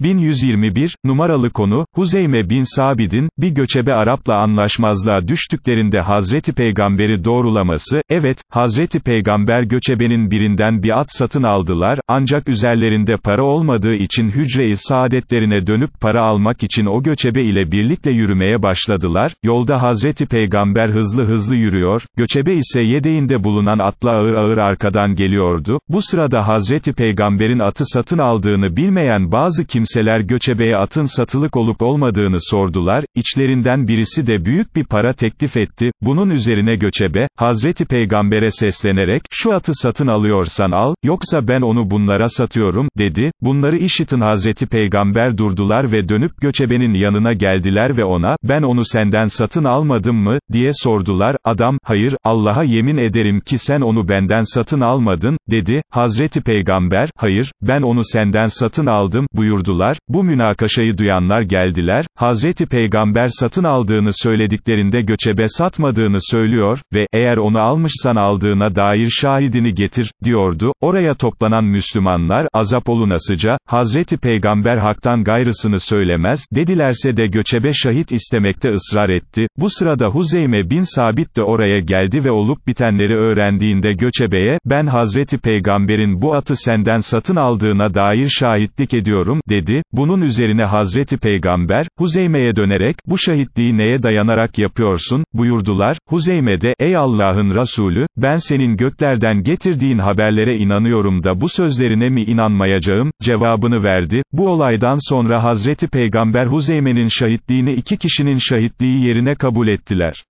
1121, numaralı konu, Huzeyme bin Sabid'in, bir göçebe Arap'la anlaşmazlığa düştüklerinde Hazreti Peygamber'i doğrulaması, evet, Hazreti Peygamber göçebenin birinden bir at satın aldılar, ancak üzerlerinde para olmadığı için hücre-i saadetlerine dönüp para almak için o göçebe ile birlikte yürümeye başladılar, yolda Hazreti Peygamber hızlı hızlı yürüyor, göçebe ise yedeğinde bulunan atla ağır ağır arkadan geliyordu, bu sırada Hazreti Peygamber'in atı satın aldığını bilmeyen bazı kimseler, kimseler göçebeye atın satılık olup olmadığını sordular, içlerinden birisi de büyük bir para teklif etti, bunun üzerine göçebe, Hazreti Peygamber'e seslenerek, şu atı satın alıyorsan al, yoksa ben onu bunlara satıyorum, dedi, bunları işitin Hazreti Peygamber durdular ve dönüp göçebenin yanına geldiler ve ona, ben onu senden satın almadım mı, diye sordular, adam, hayır, Allah'a yemin ederim ki sen onu benden satın almadın, dedi, Hazreti Peygamber, hayır, ben onu senden satın aldım, buyurdular, sordular, bu münakaşayı duyanlar geldiler, Hazreti Peygamber satın aldığını söylediklerinde göçebe satmadığını söylüyor ve, eğer onu almışsan aldığına dair şahidini getir, diyordu, oraya toplanan Müslümanlar, azap olunasıca, Hazreti Peygamber haktan gayrısını söylemez, dedilerse de göçebe şahit istemekte ısrar etti, bu sırada Huzeyme bin Sabit de oraya geldi ve olup bitenleri öğrendiğinde göçebeye, ben Hazreti Peygamber'in bu atı senden satın aldığına dair şahitlik ediyorum, dedi, dedi, bunun üzerine Hazreti Peygamber, Huzeyme'ye dönerek, bu şahitliği neye dayanarak yapıyorsun, buyurdular, Huzeyme de, ey Allah'ın Resulü, ben senin göklerden getirdiğin haberlere inanıyorum da bu sözlerine mi inanmayacağım, cevabını verdi, bu olaydan sonra Hazreti Peygamber Huzeyme'nin şahitliğini iki kişinin şahitliği yerine kabul ettiler.